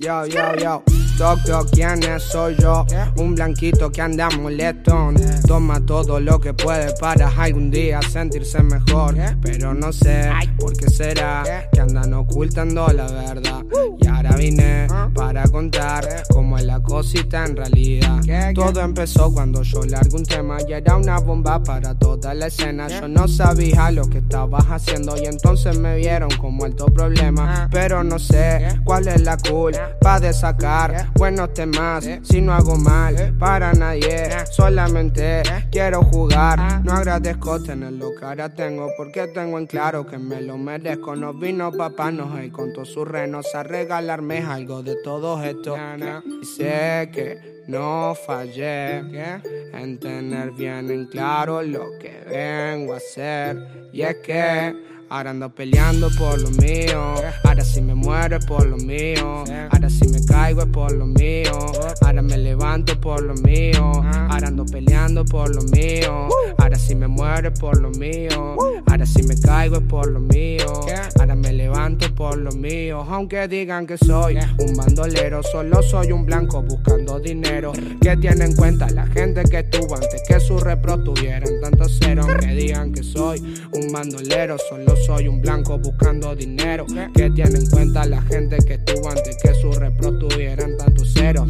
Yo, yo, yo. Toc, ¿quién es? Soy yo. Un blanquito que anda molestón. Toma todo lo que puede para algún día sentirse mejor. Pero no sé por qué será que andan ocultando la verdad. Y ahora vine para contar cosita en realidad. Todo empezó cuando yo largo un tema y era una bomba para toda la escena. Yo no sabía lo que estabas haciendo y entonces me vieron como alto problema. Pero no sé cuál es la culpa de sacar buenos temas si no hago mal para nadie. Solamente quiero jugar. No agradezco tener lo que ahora tengo porque tengo en claro que me lo merezco. No vino papá no y con todos sus renos a regalarme algo de todo esto. Y sé que no fallé en tener bien en claro lo que vengo a hacer. Y es que Ahora ando peleando por lo mío. Ahora si me muero es por lo mío. Ahora si me caigo es por lo mío. Ahora me levanto por lo mío. Ahora ando peleando por lo mío. Ahora si me muero es por lo mío. Ahora si me caigo es por lo mío. Ahora me levanto por lo mío. Aunque digan que soy un bandolero, solo soy un blanco buscando dinero. Que tiene en cuenta la gente bandolero, solo soy un blanco buscando dinero. Que tiene en cuenta la gente que estuvo antes que su repro tuvieran tanto cero.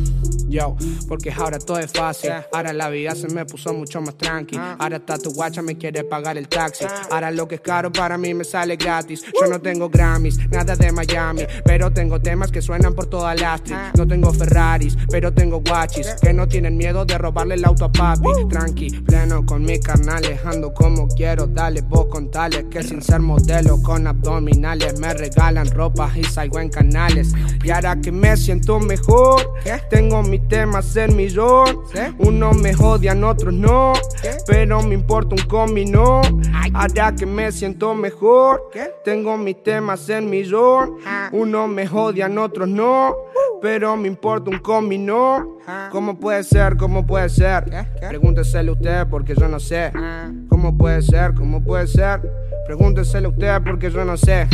Yo, porque ahora todo es fácil. Ahora la vida se me puso mucho más tranqui. Ahora está tu guacha, me quiere pagar el taxi. Ahora lo que es caro para mí me sale gratis. Yo no tengo Grammys, nada de Miami. Pero tengo temas que suenan por toda la street. No tengo Ferraris, pero tengo guachis. Que no tienen miedo de robarle el auto a papi. Tranqui, pleno con mi carnales. Ando como quiero, dale vos con Que sin ser modelo con abdominales me regalan ropa y salgo en canales. Y ahora que me siento mejor, tengo mis temas en millón. Unos me odian, otros no. Pero me importa un comino. Ahora que me siento mejor, tengo mis temas en millón. Unos me odian, otros no. Pero me importa un comino. ¿Cómo puede ser? ¿Cómo puede ser? Pregúntesele usted porque yo no sé. ¿Cómo puede ser? ¿Cómo puede ser? Pregúntesele usted porque yo no sé.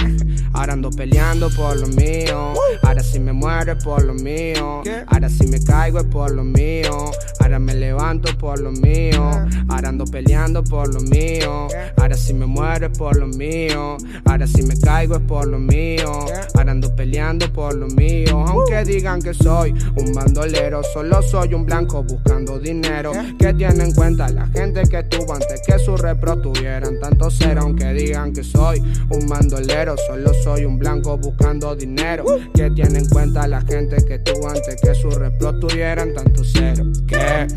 Ahora ando peleando por lo mío. Ahora si me muero es por lo mío. Ahora si me caigo es por lo mío. Ahora me levanto por lo mío. Ahora ando peleando por lo mío. Ahora si me muero es por lo mío. Ahora si me caigo es por lo mío. Ahora ando peleando por lo mío. Aunque digan que soy un bandolero, solo soy un blanco buscando dinero. Que tiene en cuenta la gente que estuvo antes que su repro tuvieran tanto cero. Aunque digan que soy un bandolero, solo soy un blanco buscando dinero. Que tiene en cuenta la gente que estuvo antes que su repro tuvieran tanto cero. Que